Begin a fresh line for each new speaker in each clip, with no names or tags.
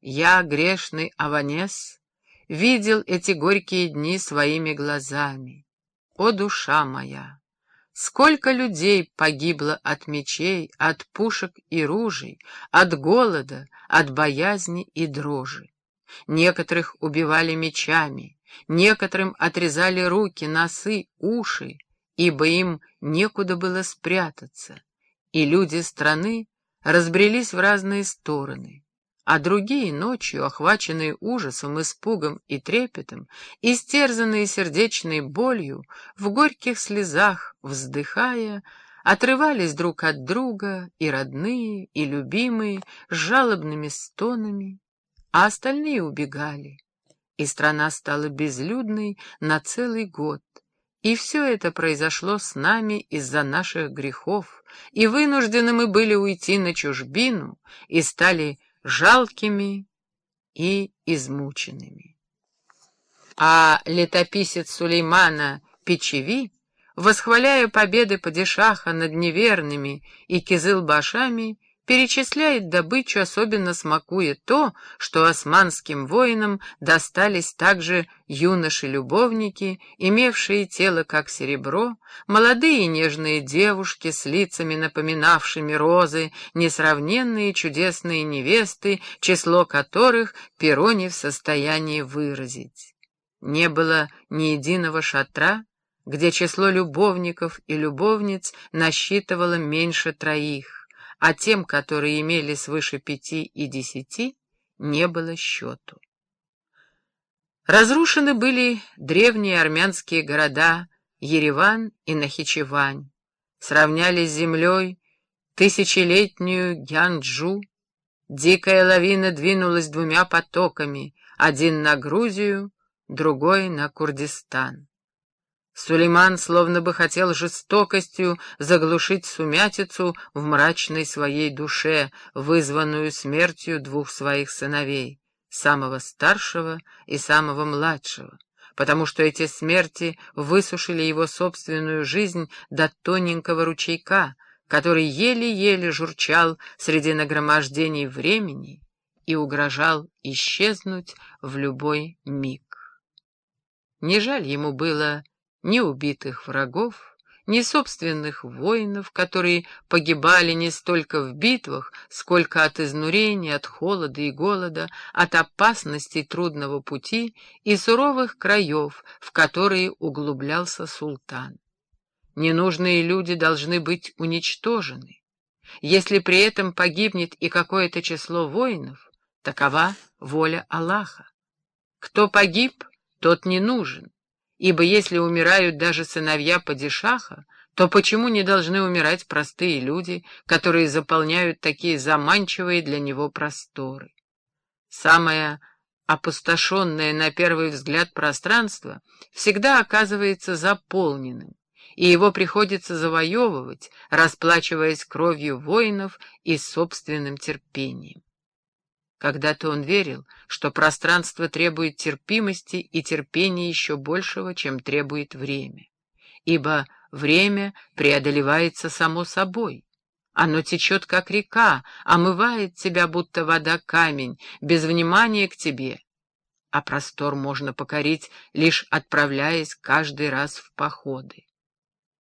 Я, грешный Аванес, видел эти горькие дни своими глазами. О, душа моя! Сколько людей погибло от мечей, от пушек и ружей, от голода, от боязни и дрожи. Некоторых убивали мечами, некоторым отрезали руки, носы, уши, ибо им некуда было спрятаться, и люди страны разбрелись в разные стороны а другие ночью, охваченные ужасом, испугом и трепетом, истерзанные сердечной болью, в горьких слезах вздыхая, отрывались друг от друга и родные, и любимые, с жалобными стонами, а остальные убегали, и страна стала безлюдной на целый год. И все это произошло с нами из-за наших грехов, и вынуждены мы были уйти на чужбину, и стали жалкими и измученными. А летописец Сулеймана Печеви, восхваляя победы падишаха над неверными и кизылбашами, перечисляет добычу, особенно смакуя то, что османским воинам достались также юноши-любовники, имевшие тело как серебро, молодые нежные девушки с лицами, напоминавшими розы, несравненные чудесные невесты, число которых перо не в состоянии выразить. Не было ни единого шатра, где число любовников и любовниц насчитывало меньше троих а тем, которые имели свыше пяти и десяти, не было счету. Разрушены были древние армянские города Ереван и Нахичевань, сравняли с землей тысячелетнюю Гянджу, дикая лавина двинулась двумя потоками, один на Грузию, другой на Курдистан. Сулейман словно бы хотел жестокостью заглушить сумятицу в мрачной своей душе, вызванную смертью двух своих сыновей, самого старшего и самого младшего, потому что эти смерти высушили его собственную жизнь до тоненького ручейка, который еле-еле журчал среди нагромождений времени и угрожал исчезнуть в любой миг. Не жаль ему было ни убитых врагов, ни собственных воинов, которые погибали не столько в битвах, сколько от изнурения, от холода и голода, от опасностей трудного пути и суровых краев, в которые углублялся султан. Ненужные люди должны быть уничтожены. Если при этом погибнет и какое-то число воинов, такова воля Аллаха. Кто погиб, тот не нужен ибо если умирают даже сыновья падишаха, то почему не должны умирать простые люди, которые заполняют такие заманчивые для него просторы? Самое опустошенное на первый взгляд пространство всегда оказывается заполненным, и его приходится завоевывать, расплачиваясь кровью воинов и собственным терпением. Когда-то он верил, что пространство требует терпимости и терпения еще большего, чем требует время. Ибо время преодолевается само собой. Оно течет, как река, омывает тебя, будто вода камень, без внимания к тебе. А простор можно покорить, лишь отправляясь каждый раз в походы.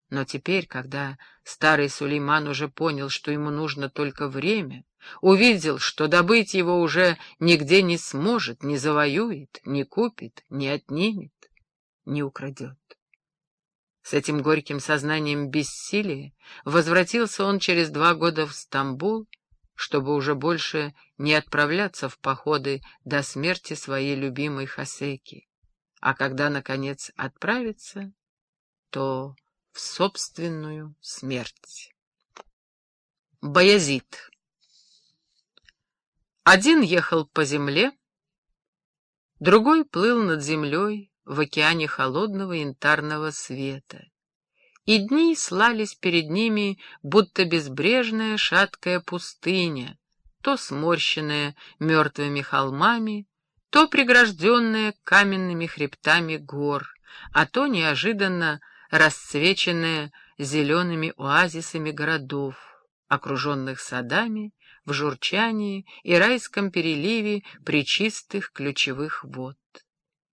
Но теперь, когда старый Сулейман уже понял, что ему нужно только время, увидел, что добыть его уже нигде не сможет, не завоюет, не купит, не отнимет, не украдет. С этим горьким сознанием бессилия возвратился он через два года в Стамбул, чтобы уже больше не отправляться в походы до смерти своей любимой Хасеки, а когда, наконец, отправится, то в собственную смерть. Баязид один ехал по земле, другой плыл над землей в океане холодного янтарного света. И дни слались перед ними, будто безбрежная шаткая пустыня, то сморщенная мертвыми холмами, то прегражденная каменными хребтами гор, а то неожиданно расцвеченная зелеными оазисами городов, окруженных садами, в журчании и райском переливе причистых ключевых вод.